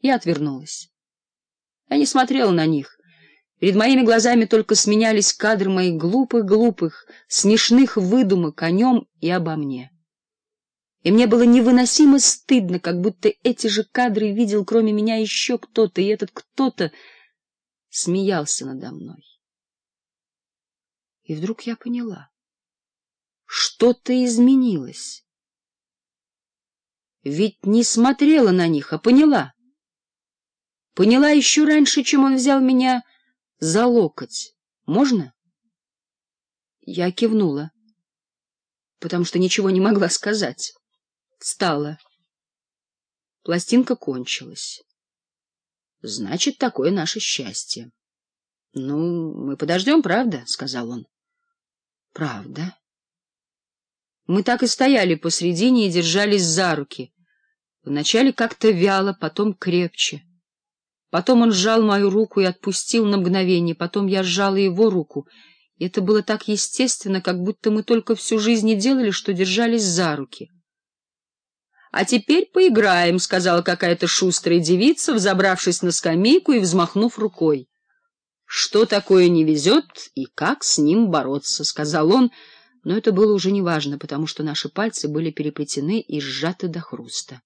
Я отвернулась. Я не смотрела на них. Перед моими глазами только сменялись кадры моих глупых-глупых, смешных выдумок о нем и обо мне. И мне было невыносимо стыдно, как будто эти же кадры видел кроме меня еще кто-то, и этот кто-то смеялся надо мной. И вдруг я поняла. Что-то изменилось. Ведь не смотрела на них, а поняла. Поняла еще раньше, чем он взял меня за локоть. Можно? Я кивнула, потому что ничего не могла сказать. Встала. Пластинка кончилась. Значит, такое наше счастье. — Ну, мы подождем, правда? — сказал он. — Правда. Мы так и стояли посредине и держались за руки. Вначале как-то вяло, потом крепче. — Потом он сжал мою руку и отпустил на мгновение, потом я сжала его руку. И это было так естественно, как будто мы только всю жизнь и делали, что держались за руки. — А теперь поиграем, — сказала какая-то шустрая девица, взобравшись на скамейку и взмахнув рукой. — Что такое не везет и как с ним бороться, — сказал он, но это было уже неважно, потому что наши пальцы были переплетены и сжаты до хруста.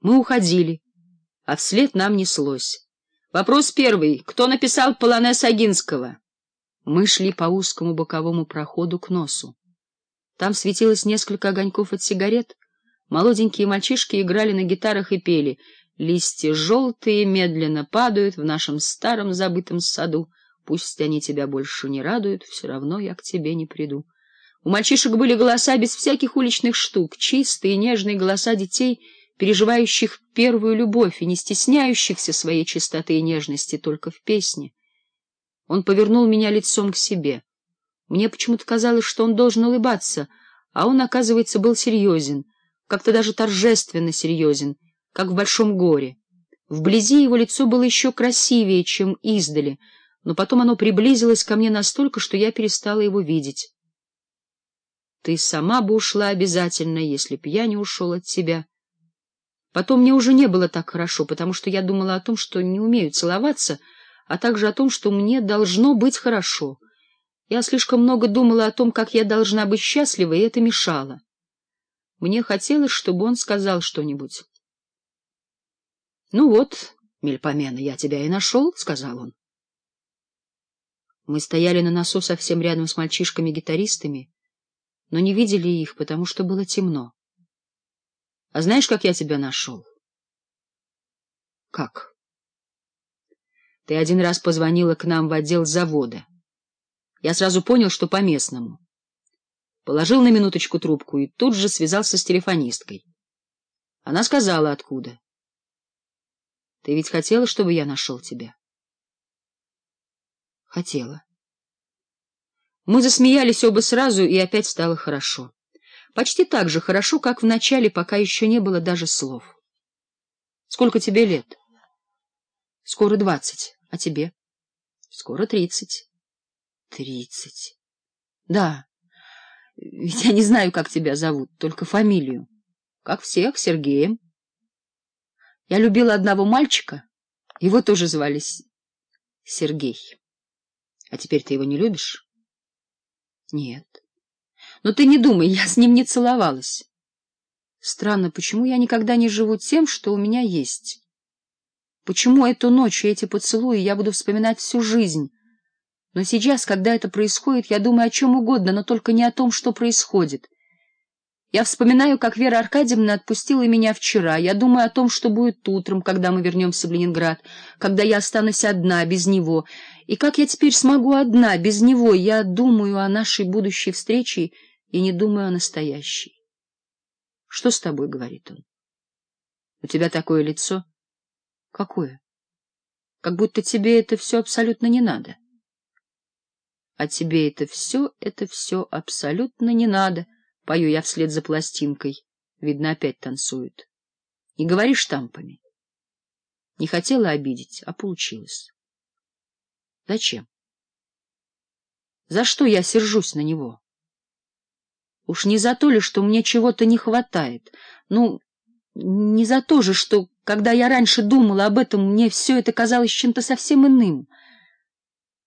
Мы уходили а вслед нам неслось. Вопрос первый. Кто написал полонез Агинского? Мы шли по узкому боковому проходу к носу. Там светилось несколько огоньков от сигарет. Молоденькие мальчишки играли на гитарах и пели. Листья желтые медленно падают в нашем старом забытом саду. Пусть они тебя больше не радуют, все равно я к тебе не приду. У мальчишек были голоса без всяких уличных штук, чистые нежные голоса детей — переживающих первую любовь и не стесняющихся своей чистоты и нежности только в песне. Он повернул меня лицом к себе. Мне почему-то казалось, что он должен улыбаться, а он, оказывается, был серьезен, как-то даже торжественно серьезен, как в большом горе. Вблизи его лицо было еще красивее, чем издали, но потом оно приблизилось ко мне настолько, что я перестала его видеть. — Ты сама бы ушла обязательно, если б я не ушел от тебя, — Потом мне уже не было так хорошо, потому что я думала о том, что не умею целоваться, а также о том, что мне должно быть хорошо. Я слишком много думала о том, как я должна быть счастлива, и это мешало. Мне хотелось, чтобы он сказал что-нибудь. — Ну вот, Мельпомена, я тебя и нашел, — сказал он. Мы стояли на носу совсем рядом с мальчишками-гитаристами, но не видели их, потому что было темно. А знаешь, как я тебя нашел? — Как? — Ты один раз позвонила к нам в отдел завода. Я сразу понял, что по-местному. Положил на минуточку трубку и тут же связался с телефонисткой. Она сказала, откуда. — Ты ведь хотела, чтобы я нашел тебя? — Хотела. Мы засмеялись оба сразу, и опять стало хорошо почти так же хорошо, как в начале, пока еще не было даже слов. Сколько тебе лет? Скоро двадцать. А тебе? Скоро тридцать. Тридцать. Да. Ведь я не знаю, как тебя зовут, только фамилию. Как всех, Сергеем. Я любила одного мальчика, его тоже звали Сергей. А теперь ты его не любишь? Нет. Но ты не думай, я с ним не целовалась. Странно, почему я никогда не живу тем, что у меня есть? Почему эту ночь и эти поцелуи я буду вспоминать всю жизнь? Но сейчас, когда это происходит, я думаю о чем угодно, но только не о том, что происходит. Я вспоминаю, как Вера Аркадьевна отпустила меня вчера. Я думаю о том, что будет утром, когда мы вернемся в Ленинград, когда я останусь одна, без него. И как я теперь смогу одна, без него? Я думаю о нашей будущей встрече и не думаю о настоящей. — Что с тобой? — говорит он. — У тебя такое лицо. — Какое? — Как будто тебе это все абсолютно не надо. — А тебе это все, это все абсолютно не надо, — пою я вслед за пластинкой. Видно, опять танцуют. Не говори штампами. Не хотела обидеть, а получилось. Зачем? За что я сержусь на него? — Уж не за то ли, что мне чего-то не хватает? Ну, не за то же, что, когда я раньше думала об этом, мне все это казалось чем-то совсем иным».